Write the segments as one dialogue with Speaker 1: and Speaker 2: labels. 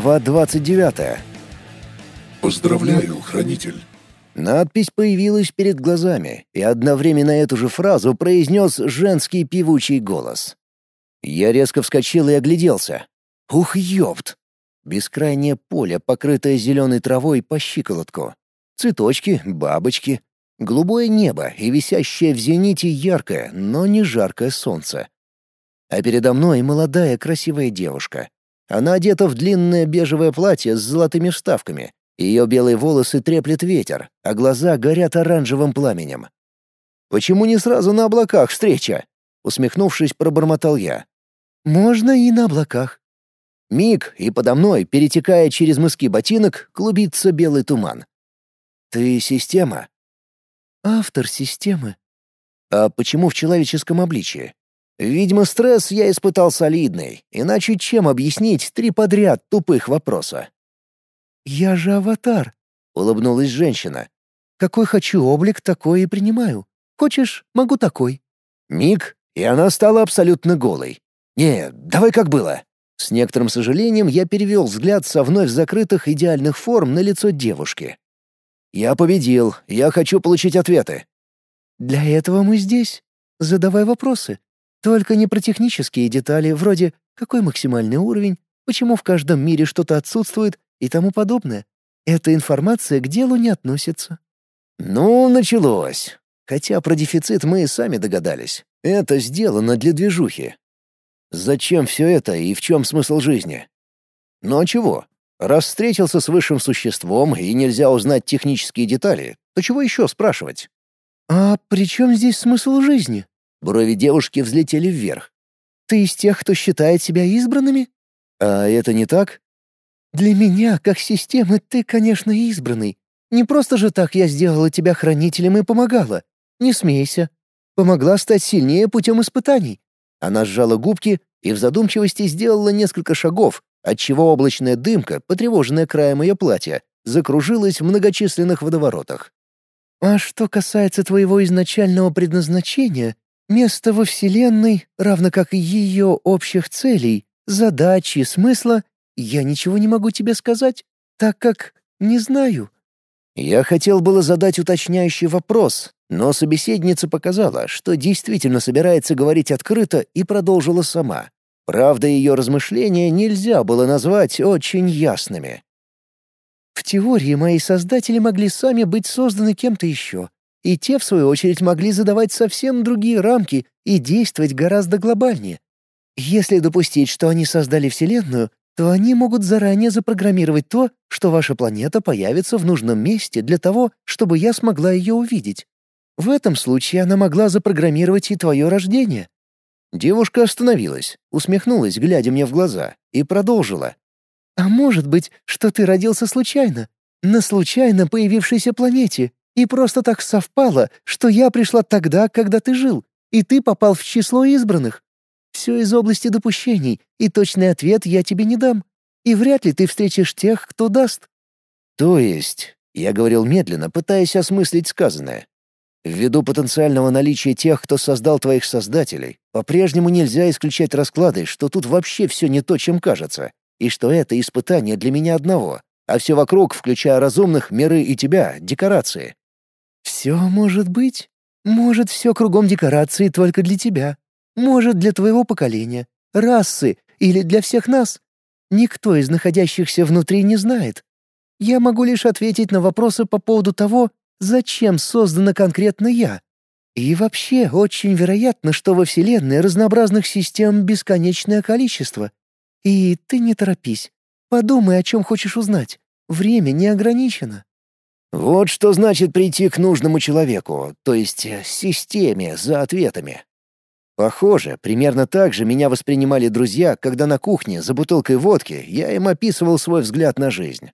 Speaker 1: Глава 29.
Speaker 2: Поздравляю, хранитель.
Speaker 1: Надпись появилась перед глазами, и одновременно эту же фразу произнес женский певучий голос. Я резко вскочил и огляделся. Ух, ёпт! Бескрайнее поле, покрытое зеленой травой по щиколотку. Цветочки, бабочки, голубое небо и висящее в зените яркое, но не жаркое солнце. А передо мной молодая красивая девушка. Она одета в длинное бежевое платье с золотыми вставками. Ее белые волосы треплет ветер, а глаза горят оранжевым пламенем. «Почему не сразу на облаках встреча?» Усмехнувшись, пробормотал я.
Speaker 3: «Можно и на облаках».
Speaker 1: Миг, и подо мной, перетекая через мыски ботинок, клубится белый туман. «Ты система?»
Speaker 3: «Автор системы».
Speaker 1: «А почему в человеческом обличии?» Видимо, стресс я испытал солидный, иначе чем объяснить три подряд тупых вопроса?
Speaker 3: «Я же аватар», —
Speaker 1: улыбнулась женщина.
Speaker 3: «Какой хочу облик, такой и принимаю. Хочешь, могу такой».
Speaker 1: Миг, и она стала абсолютно голой. «Не, давай как было». С некоторым сожалением я перевел взгляд со вновь закрытых идеальных форм на лицо девушки. «Я победил, я хочу получить ответы».
Speaker 3: «Для этого мы здесь. Задавай вопросы. Только не про технические детали, вроде какой максимальный уровень, почему в каждом мире что-то отсутствует и тому подобное. Эта информация к делу не относится.
Speaker 1: Ну, началось. Хотя про дефицит мы и сами догадались. Это сделано для движухи. Зачем все это и в чем смысл жизни? Ну а чего? Раз встретился с высшим существом и нельзя узнать технические детали, то чего еще спрашивать?
Speaker 3: «А при чем здесь смысл жизни?»
Speaker 1: Брови девушки взлетели вверх.
Speaker 3: «Ты из тех, кто считает себя избранными?»
Speaker 1: «А это не так?»
Speaker 3: «Для меня, как системы, ты, конечно, избранный. Не просто же так я сделала тебя хранителем и помогала. Не смейся. Помогла стать сильнее путем испытаний».
Speaker 1: Она сжала губки и в задумчивости сделала несколько шагов, отчего облачная дымка, потревоженная краем ее платья, закружилась в многочисленных водоворотах.
Speaker 3: «А что касается твоего изначального предназначения, Место во Вселенной, равно как и ее общих целей, задач и смысла, я ничего не могу тебе сказать, так как не знаю».
Speaker 1: Я хотел было задать уточняющий вопрос, но собеседница показала, что действительно собирается говорить открыто и продолжила сама. Правда, ее размышления нельзя было назвать очень ясными.
Speaker 3: В теории мои создатели могли сами быть созданы кем-то еще, и те, в свою очередь, могли задавать совсем другие рамки и действовать гораздо глобальнее. Если допустить, что они создали Вселенную, то они могут заранее запрограммировать то, что ваша планета появится в нужном месте для того, чтобы я смогла ее увидеть. В этом случае она могла запрограммировать и твое рождение».
Speaker 1: Девушка остановилась, усмехнулась, глядя мне в глаза, и продолжила.
Speaker 3: «А может быть, что ты родился случайно, на случайно появившейся планете, и просто так совпало, что я пришла тогда, когда ты жил, и ты попал в число избранных. Все из области допущений, и точный ответ я тебе не дам. И вряд ли ты встретишь тех, кто даст».
Speaker 1: «То есть...» — я говорил медленно, пытаясь осмыслить сказанное. «Ввиду потенциального наличия тех, кто создал твоих создателей, по-прежнему нельзя исключать расклады, что тут вообще все не то, чем кажется, и что это испытание для меня одного, а все вокруг, включая разумных, миры и тебя, декорации.
Speaker 3: «Все может быть. Может, все кругом декорации только для тебя. Может, для твоего поколения, расы или для всех нас. Никто из находящихся внутри не знает. Я могу лишь ответить на вопросы по поводу того, зачем создана конкретно я. И вообще, очень вероятно, что во Вселенной разнообразных систем бесконечное количество. И ты не торопись. Подумай, о чем хочешь узнать. Время не ограничено.
Speaker 1: Вот что значит прийти к нужному человеку, то есть э, системе за ответами. Похоже, примерно так же меня воспринимали друзья, когда на кухне за бутылкой водки я им описывал свой взгляд на жизнь.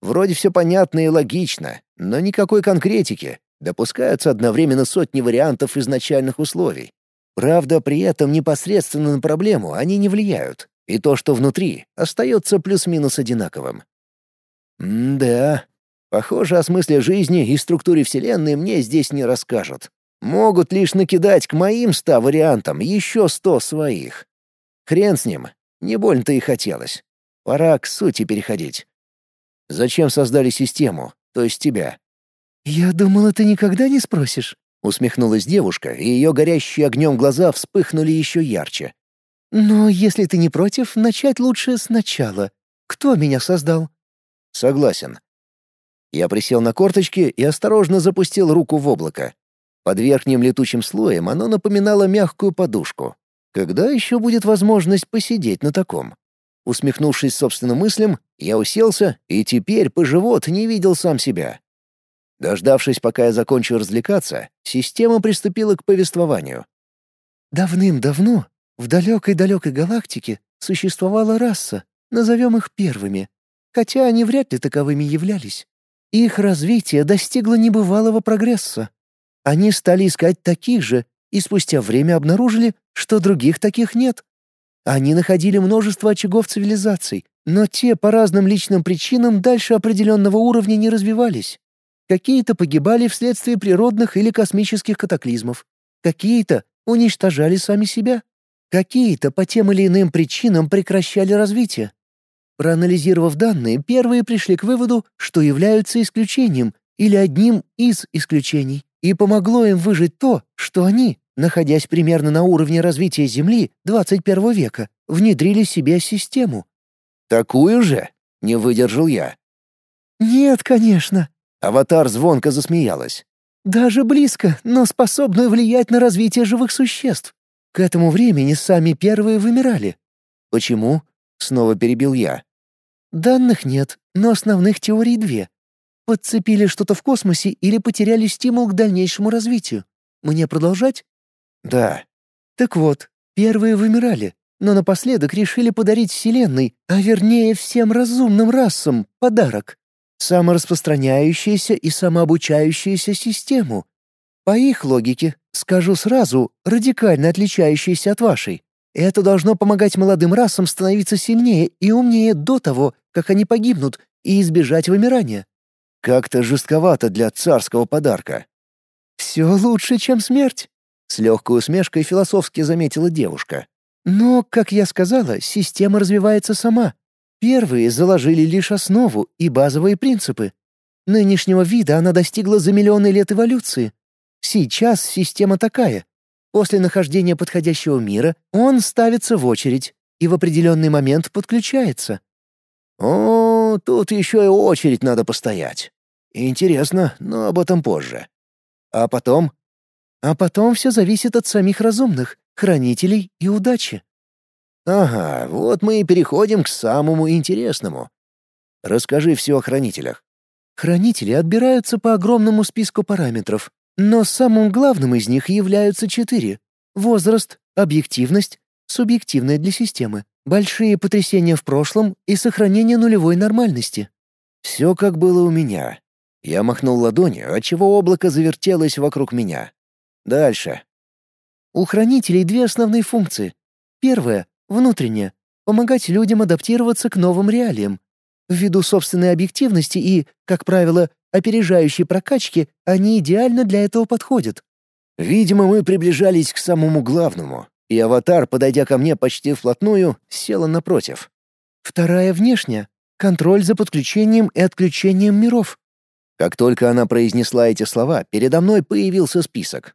Speaker 1: Вроде все понятно и логично, но никакой конкретики. Допускаются одновременно сотни вариантов изначальных условий. Правда, при этом непосредственно на проблему они не влияют, и то, что внутри, остается плюс-минус одинаковым. М-да, Похоже, о смысле жизни и структуре Вселенной мне здесь не расскажут. Могут лишь накидать к моим ста вариантам еще сто своих. Хрен с ним, не больно-то и хотелось.
Speaker 4: Пора к сути переходить. Зачем создали систему, то есть тебя?
Speaker 1: «Я думала, ты никогда не спросишь», —
Speaker 4: усмехнулась девушка, и ее горящие огнем глаза вспыхнули еще ярче.
Speaker 1: «Но если ты не против, начать лучше сначала. Кто меня создал?»
Speaker 4: «Согласен». Я присел на корточки и осторожно запустил руку в облако. Под верхним летучим слоем оно напоминало мягкую подушку. Когда еще будет возможность посидеть на таком? Усмехнувшись собственным мыслям, я уселся и теперь по живот не видел сам себя. Дождавшись, пока я закончу развлекаться, система приступила к повествованию.
Speaker 1: Давным-давно в далекой-далекой галактике существовала раса, назовем их первыми, хотя они вряд ли таковыми являлись. Их развитие достигло небывалого прогресса. Они стали искать таких же и спустя время обнаружили, что других таких нет. Они находили множество очагов цивилизаций, но те по разным личным причинам дальше определенного уровня не развивались. Какие-то погибали вследствие природных или космических катаклизмов. Какие-то уничтожали сами себя. Какие-то по тем или иным причинам прекращали развитие. Проанализировав данные, первые пришли к выводу, что являются исключением или одним из исключений, и помогло им выжить то, что они, находясь примерно на уровне развития Земли 21 века, внедрили себе систему.
Speaker 4: «Такую же?» — не выдержал я.
Speaker 1: «Нет, конечно»,
Speaker 4: Аватар звонко засмеялась.
Speaker 1: «Даже близко, но способную влиять на развитие живых существ. К этому времени сами первые вымирали».
Speaker 4: «Почему?» — снова перебил я.
Speaker 1: «Данных нет, но основных теорий две. Подцепили что-то в космосе или потеряли стимул к дальнейшему развитию. Мне продолжать?»
Speaker 4: «Да».
Speaker 1: «Так вот, первые вымирали, но напоследок решили подарить Вселенной, а вернее всем разумным расам, подарок самораспространяющуюся и самообучающуюся систему. По их логике, скажу сразу, радикально отличающейся от вашей. Это должно помогать молодым расам становиться сильнее и умнее до того, как они погибнут, и избежать вымирания.
Speaker 4: Как-то жестковато для царского подарка.
Speaker 1: «Все лучше, чем смерть», —
Speaker 4: с легкой усмешкой философски заметила девушка.
Speaker 1: «Но, как я сказала, система развивается сама, Первые заложили лишь основу и базовые принципы. Нынешнего вида она достигла за миллионы лет эволюции. Сейчас система такая. После нахождения подходящего мира он ставится в очередь и в определенный момент подключается.
Speaker 4: О, тут еще и очередь надо постоять. Интересно, но об этом позже. А потом?
Speaker 1: А потом все зависит от самих разумных, хранителей и удачи.
Speaker 4: Ага, вот мы и переходим к самому интересному. Расскажи все о хранителях.
Speaker 1: Хранители отбираются по огромному списку параметров, но самым главным из них являются четыре. Возраст, объективность, субъективная для системы, большие потрясения в прошлом и сохранение нулевой нормальности.
Speaker 4: Все как было у меня. Я махнул ладонью, отчего облако завертелось вокруг меня. Дальше.
Speaker 1: У хранителей две основные функции. Первая Внутренне — помогать людям адаптироваться к новым реалиям. Ввиду собственной объективности и, как правило, опережающей прокачки, они идеально для этого подходят.
Speaker 4: Видимо, мы приближались к самому главному, и аватар, подойдя ко мне почти вплотную, села напротив.
Speaker 1: Вторая внешняя — контроль за подключением и отключением миров.
Speaker 4: Как только она произнесла эти слова, передо мной появился список.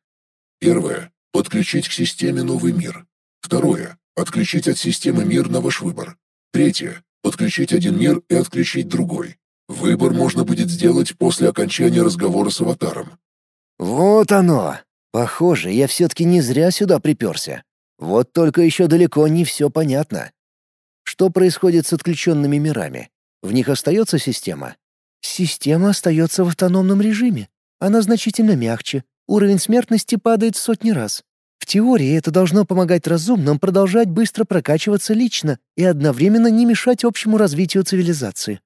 Speaker 5: Первое. Подключить к системе новый мир. Второе. Отключить от системы мир на ваш выбор. Третье. Подключить один мир и отключить другой. Выбор можно будет сделать после окончания разговора с аватаром.
Speaker 4: Вот оно. Похоже, я все-таки не зря сюда приперся. Вот только еще далеко не все понятно. Что происходит с отключенными мирами? В них остается система?
Speaker 1: Система остается в автономном режиме. Она значительно мягче. Уровень смертности падает в сотни раз. В теории это должно помогать разумным продолжать быстро прокачиваться лично и одновременно не мешать общему развитию цивилизации.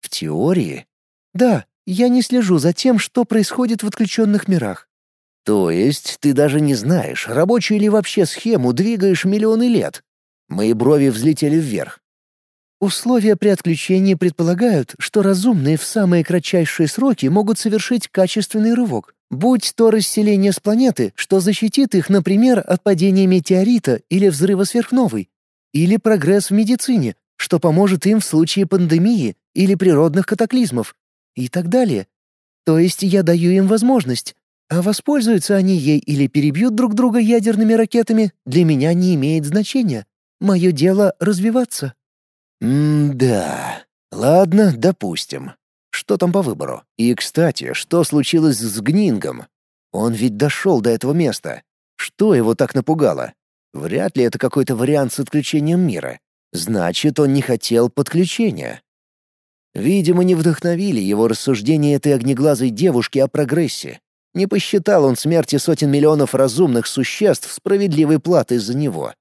Speaker 4: В теории?
Speaker 1: Да, я не слежу за тем, что происходит в отключенных мирах.
Speaker 4: То есть ты даже не знаешь, рабочую ли вообще схему двигаешь миллионы лет? Мои брови взлетели вверх.
Speaker 1: Условия при отключении предполагают, что разумные в самые кратчайшие сроки могут совершить качественный рывок, будь то расселение с планеты, что защитит их, например, от падения метеорита или взрыва сверхновой, или прогресс в медицине,
Speaker 3: что поможет им в случае пандемии или природных катаклизмов и так далее. То есть я даю им возможность, а воспользуются они ей или перебьют друг друга ядерными ракетами, для меня не имеет значения. Мое дело — развиваться».
Speaker 1: «М-да. Ладно, допустим. Что там по выбору? И, кстати, что случилось с Гнингом? Он ведь дошел до этого места. Что его так напугало? Вряд ли это какой-то вариант с отключением мира. Значит, он не хотел подключения. Видимо, не вдохновили его рассуждения этой огнеглазой девушки о прогрессе. Не посчитал он смерти сотен миллионов разумных существ справедливой платой за него.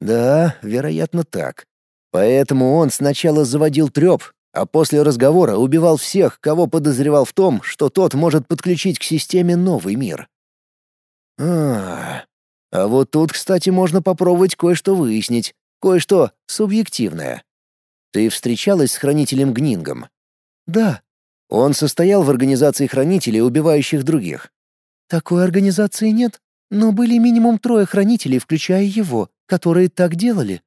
Speaker 1: Да, вероятно, так. Поэтому он сначала заводил трёп, а после разговора убивал всех, кого подозревал в том, что тот может подключить к системе новый мир. А, а вот тут, кстати, можно попробовать кое-что выяснить, кое-что субъективное. Ты встречалась с хранителем Гнингом?
Speaker 3: Да.
Speaker 1: Он состоял в организации хранителей, убивающих других.
Speaker 3: Такой организации нет, но были минимум трое хранителей, включая его, которые так делали.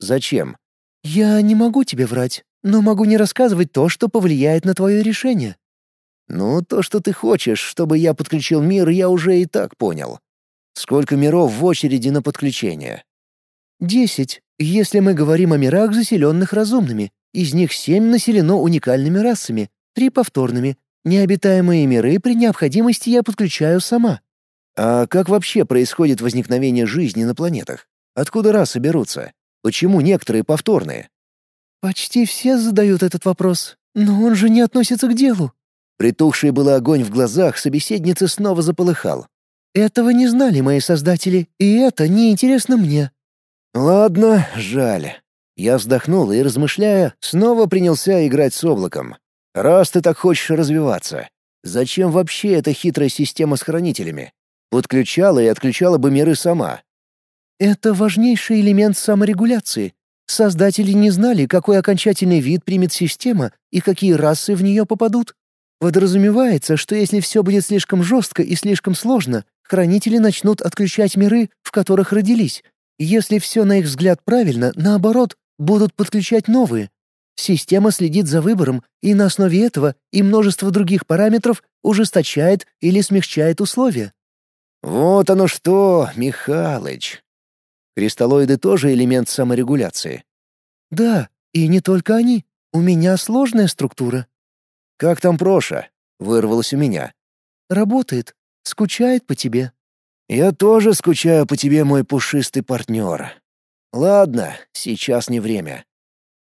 Speaker 1: Зачем?
Speaker 3: Я не могу тебе врать, но могу не рассказывать то, что повлияет на твое решение.
Speaker 1: Ну, то, что ты хочешь, чтобы я подключил мир, я уже и так понял. Сколько миров в очереди на подключение?
Speaker 3: Десять, если мы говорим о мирах, заселенных разумными. Из них семь населено уникальными расами, три повторными. Необитаемые миры при необходимости я подключаю сама.
Speaker 1: А как вообще происходит возникновение жизни на планетах? Откуда расы берутся? Почему некоторые повторные?
Speaker 3: Почти все задают этот вопрос, но он же не относится к делу.
Speaker 1: Притухший был огонь в глазах собеседницы снова заполыхал.
Speaker 3: Этого не знали мои создатели, и это неинтересно мне.
Speaker 1: Ладно, жаль. Я вздохнул и, размышляя, снова принялся играть с облаком. Раз ты так хочешь развиваться, зачем вообще эта хитрая система с хранителями? Подключала и отключала бы миры сама.
Speaker 3: Это важнейший элемент саморегуляции. Создатели не знали, какой окончательный вид примет система и какие расы в нее попадут. Подразумевается, что если все будет слишком жестко и слишком сложно, хранители начнут отключать миры, в которых родились, если все на их взгляд правильно, наоборот, будут подключать новые. Система следит за выбором, и на основе этого и множество других параметров ужесточает или смягчает условия.
Speaker 1: Вот оно что, Михалыч. Кристаллоиды тоже элемент саморегуляции.
Speaker 3: Да, и не только они. У меня сложная структура.
Speaker 1: Как там Проша? Вырвалось у меня.
Speaker 3: Работает. Скучает по тебе.
Speaker 1: «Я тоже скучаю по тебе, мой пушистый партнер. Ладно, сейчас не время.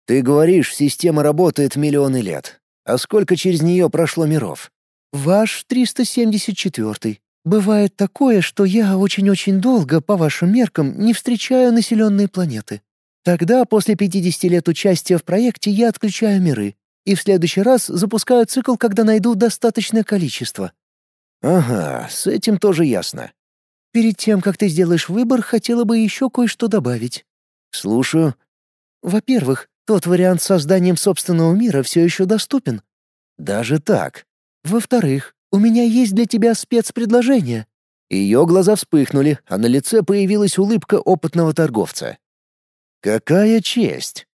Speaker 1: Ты говоришь, система работает миллионы лет. А сколько через нее прошло миров?»
Speaker 3: «Ваш 374-й. Бывает такое, что я очень-очень долго, по вашим меркам, не встречаю населенные планеты. Тогда, после 50 лет участия в проекте, я отключаю миры. И в следующий раз запускаю цикл, когда найду достаточное количество».
Speaker 1: «Ага, с этим тоже ясно.
Speaker 3: Перед тем, как ты сделаешь выбор, хотела бы еще кое-что добавить.
Speaker 1: Слушаю.
Speaker 3: Во-первых, тот вариант с созданием собственного мира все еще доступен.
Speaker 1: Даже так.
Speaker 3: Во-вторых, у меня есть для тебя спецпредложение.
Speaker 1: Ее глаза вспыхнули, а на лице появилась улыбка опытного торговца. Какая честь!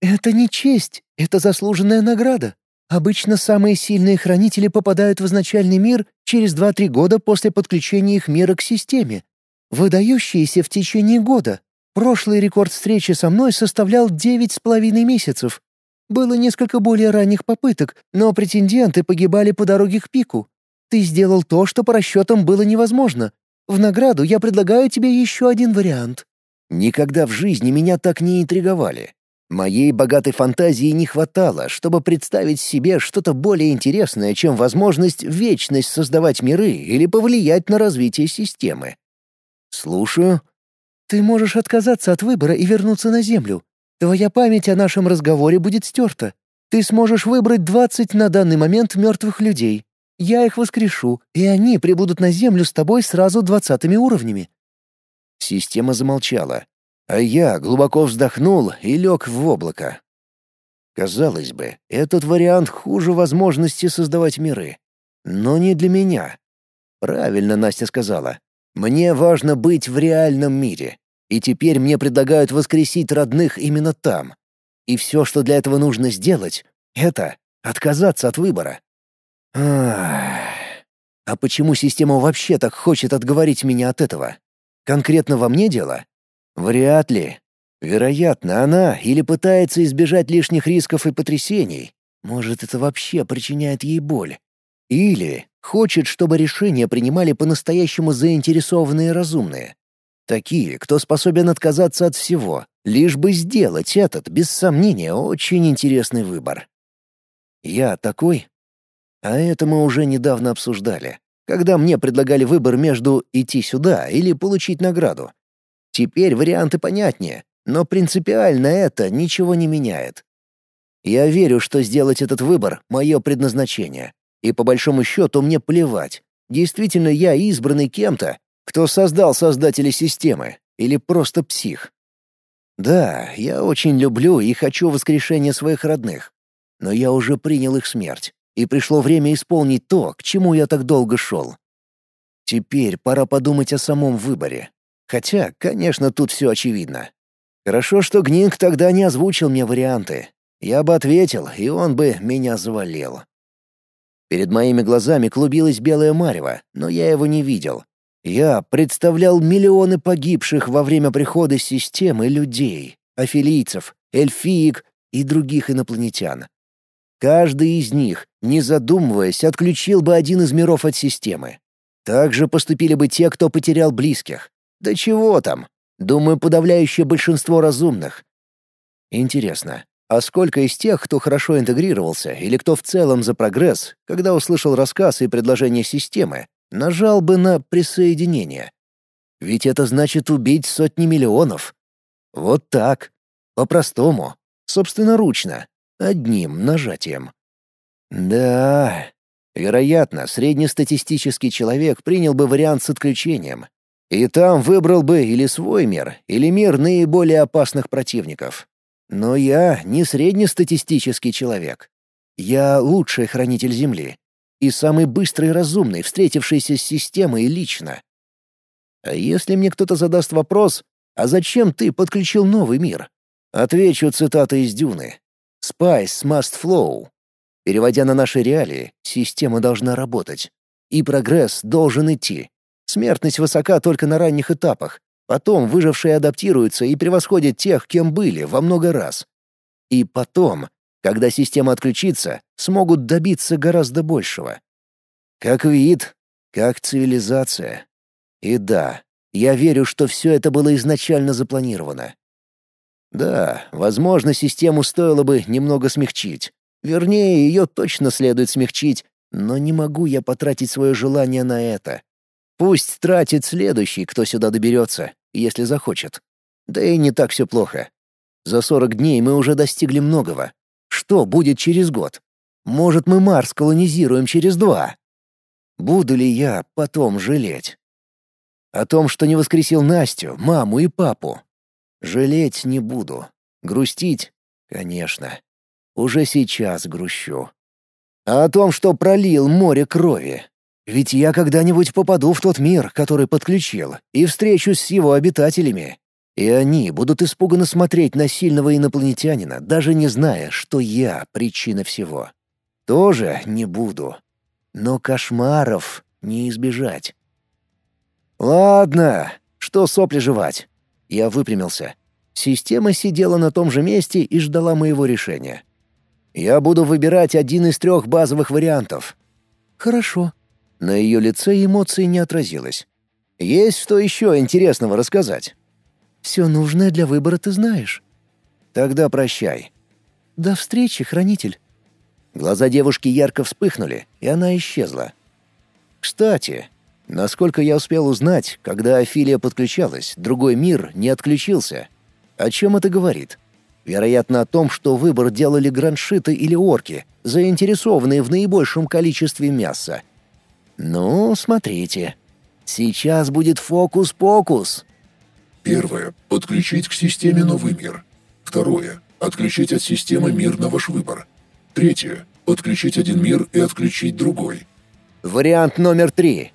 Speaker 3: Это не честь, это заслуженная награда. Обычно самые сильные хранители попадают в изначальный мир через 2-3 года после подключения их мира к системе. Выдающиеся в течение года. Прошлый рекорд встречи со мной составлял 9,5 месяцев. Было несколько более ранних попыток, но претенденты погибали по дороге к пику. Ты сделал то, что по расчетам было невозможно. В награду я предлагаю тебе еще один вариант.
Speaker 1: Никогда в жизни меня так не интриговали. Моей богатой фантазии не хватало, чтобы представить себе что-то более интересное, чем возможность вечность создавать миры или повлиять на развитие системы. Слушаю.
Speaker 3: Ты можешь отказаться от выбора и вернуться на Землю. Твоя память о нашем разговоре будет стерта. Ты сможешь выбрать 20 на данный момент мертвых людей. Я их воскрешу, и они прибудут на Землю с тобой сразу двадцатыми уровнями».
Speaker 1: Система замолчала, а я глубоко вздохнул и лег в облако. Казалось бы, этот вариант хуже возможности создавать миры. Но не для меня. Правильно Настя сказала. Мне важно быть в реальном мире. И теперь мне предлагают воскресить родных именно там. И все, что для этого нужно сделать, это отказаться от выбора. А почему система вообще так хочет отговорить меня от этого? Конкретно во мне дело? Вряд ли. Вероятно, она или пытается избежать лишних рисков и потрясений. Может, это вообще причиняет ей боль. Или хочет, чтобы решения принимали по-настоящему заинтересованные и разумные. Такие, кто способен отказаться от всего, лишь бы сделать этот, без сомнения, очень интересный выбор. Я такой? А это мы уже недавно обсуждали, когда мне предлагали выбор между идти сюда или получить награду. Теперь варианты понятнее, но принципиально это ничего не меняет. Я верю, что сделать этот выбор — мое предназначение. И по большому счету мне плевать, действительно я избранный кем-то, кто создал создатели системы, или просто псих. Да, я очень люблю и хочу воскрешения своих родных, но я уже принял их смерть, и пришло время исполнить то, к чему я так долго шел. Теперь пора подумать о самом выборе. Хотя, конечно, тут все очевидно. Хорошо, что Гнинг тогда не озвучил мне варианты. Я бы ответил, и он бы меня завалил. Перед моими глазами клубилась белая марево, но я его не видел. Я представлял миллионы погибших во время прихода системы людей, афилийцев, эльфиек и других инопланетян. Каждый из них, не задумываясь, отключил бы один из миров от системы. Так же поступили бы те, кто потерял близких. Да чего там? Думаю, подавляющее большинство разумных. Интересно, а сколько из тех, кто хорошо интегрировался или кто в целом за прогресс, когда услышал рассказ и предложение системы, нажал бы на присоединение? Ведь это значит убить сотни миллионов. Вот так. По-простому. Собственноручно. Одним нажатием. Да, вероятно, среднестатистический человек принял бы вариант с отключением, и там выбрал бы или свой мир, или мир наиболее опасных противников. Но я не среднестатистический человек. Я лучший хранитель Земли и самый быстрый и разумный, встретившийся с системой лично. А если мне кто-то задаст вопрос, а зачем ты подключил новый мир? Отвечу цитатой из Дюны. «Spice must flow». Переводя на наши реалии, система должна работать. И прогресс должен идти. Смертность высока только на ранних этапах. Потом выжившие адаптируются и превосходят тех, кем были, во много раз. И потом, когда система отключится, смогут добиться гораздо большего. Как вид, как цивилизация. И да, я верю, что все это было изначально запланировано. Да, возможно, систему стоило бы немного смягчить. Вернее, ее точно следует смягчить, но не могу я потратить свое желание на это. Пусть тратит следующий, кто сюда доберется, если захочет. Да и не так все плохо. За сорок дней мы уже достигли многого. Что будет через год? Может, мы Марс колонизируем через два? Буду ли я потом жалеть? О том, что не воскресил Настю, маму и папу. Жалеть не буду. Грустить? Конечно. Уже сейчас грущу. А о том, что пролил море крови, ведь я когда-нибудь попаду в тот мир, который подключил, и встречусь с его обитателями. И они будут испуганно смотреть на сильного инопланетянина, даже не зная, что я причина всего. Тоже не буду. Но кошмаров не избежать. Ладно, что сопли жевать. Я выпрямился. Система сидела на том же месте и ждала моего решения. Я буду выбирать один из трех базовых вариантов. Хорошо, на ее лице эмоций не отразилось. «Есть что еще интересного рассказать?» «Все нужное для выбора ты знаешь». «Тогда прощай». «До встречи, хранитель». Глаза девушки ярко вспыхнули, и она исчезла. «Кстати, насколько я успел узнать, когда Афилия подключалась, другой мир не отключился. О чем это говорит?» Вероятно, о том, что выбор делали граншиты или орки, заинтересованные в наибольшем количестве мяса — ну, смотрите. Сейчас будет фокус-покус.
Speaker 2: Первое. Подключить к системе новый мир. Второе. Отключить от системы мир на ваш выбор. Третье. Подключить один мир и отключить другой.
Speaker 1: Вариант номер три.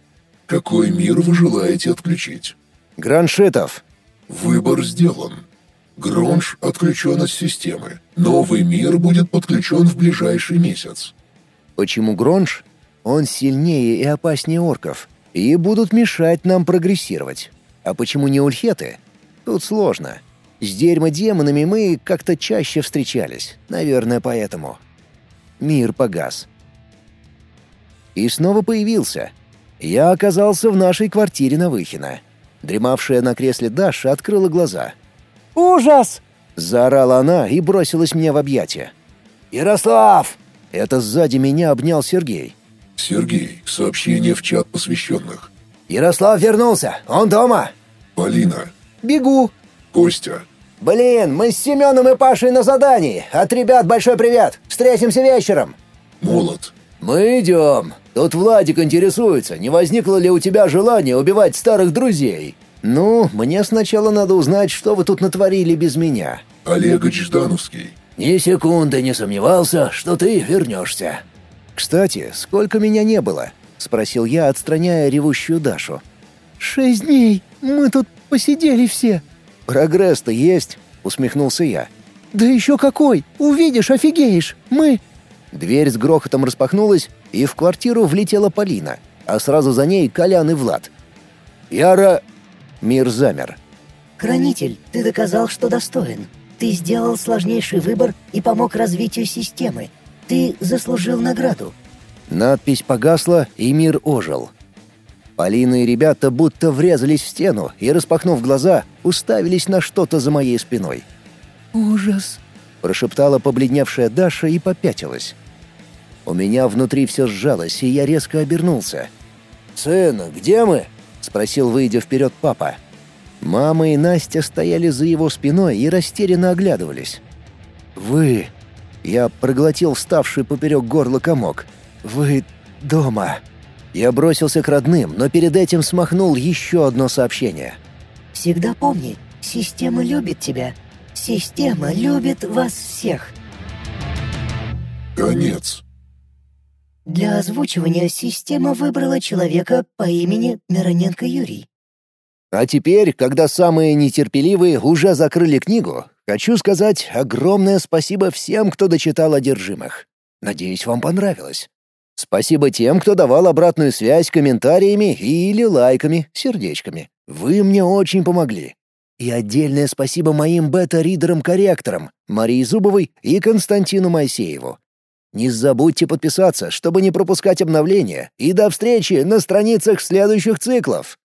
Speaker 2: Какой мир вы желаете отключить?
Speaker 1: Граншитов.
Speaker 2: Выбор сделан. Гронж отключен от системы. Новый мир будет подключен в ближайший месяц.
Speaker 1: Почему Гронж? Он сильнее и опаснее орков, и будут мешать нам прогрессировать. А почему не ульхеты? Тут сложно. С дерьмо-демонами мы как-то чаще встречались, наверное, поэтому. Мир погас. И снова появился. Я оказался в нашей квартире на Выхино. Дремавшая на кресле Даша открыла глаза.
Speaker 3: «Ужас!»
Speaker 1: — заорала она и бросилась мне в объятия. «Ярослав!» — это сзади меня обнял Сергей.
Speaker 2: «Сергей, сообщение в чат посвященных».
Speaker 1: «Ярослав вернулся! Он дома!»
Speaker 2: «Полина».
Speaker 1: «Бегу!»
Speaker 2: «Костя».
Speaker 1: «Блин, мы с Семеном и Пашей на задании! От ребят большой привет! Встретимся вечером!»
Speaker 2: «Молот».
Speaker 1: «Мы идем. Тут Владик интересуется, не возникло ли у тебя желания убивать старых друзей?» «Ну, мне сначала надо узнать, что вы тут натворили без меня».
Speaker 2: «Олегович Ждановский».
Speaker 1: «Ни секунды не сомневался, что ты вернешься». «Кстати, сколько меня не было?» — спросил я, отстраняя ревущую Дашу.
Speaker 3: «Шесть дней. Мы тут посидели все».
Speaker 1: «Прогресс-то есть», — усмехнулся я.
Speaker 3: «Да еще какой! Увидишь, офигеешь! Мы...»
Speaker 1: Дверь с грохотом распахнулась, и в квартиру влетела Полина, а сразу за ней Колян и Влад. «Яра...» Мир замер.
Speaker 6: «Хранитель, ты доказал, что достоин. Ты сделал сложнейший выбор и помог развитию системы. Ты заслужил награду».
Speaker 1: Надпись погасла, и мир ожил. Полина и ребята будто врезались в стену и, распахнув глаза, уставились на что-то за моей спиной.
Speaker 3: «Ужас!»
Speaker 1: — прошептала побледневшая Даша и попятилась. У меня внутри все сжалось, и я резко обернулся. «Сын, где мы?» — спросил, выйдя вперед папа. Мама и Настя стояли за его спиной и растерянно оглядывались. «Вы...» — я проглотил вставший поперек горла комок. «Вы дома...» Я бросился к родным, но перед этим смахнул еще одно сообщение.
Speaker 6: «Всегда помни, система любит тебя. Система любит вас всех».
Speaker 2: Конец.
Speaker 6: Для озвучивания система выбрала человека по имени Мироненко Юрий.
Speaker 1: А теперь, когда самые нетерпеливые уже закрыли книгу, хочу сказать огромное спасибо всем, кто дочитал одержимых. Надеюсь, вам понравилось. Спасибо тем, кто давал обратную связь комментариями или лайками, сердечками. Вы мне очень помогли. И отдельное спасибо моим бета-ридерам-корректорам Марии Зубовой и Константину Моисееву. Не забудьте подписаться, чтобы не пропускать обновления, и до встречи на страницах следующих циклов.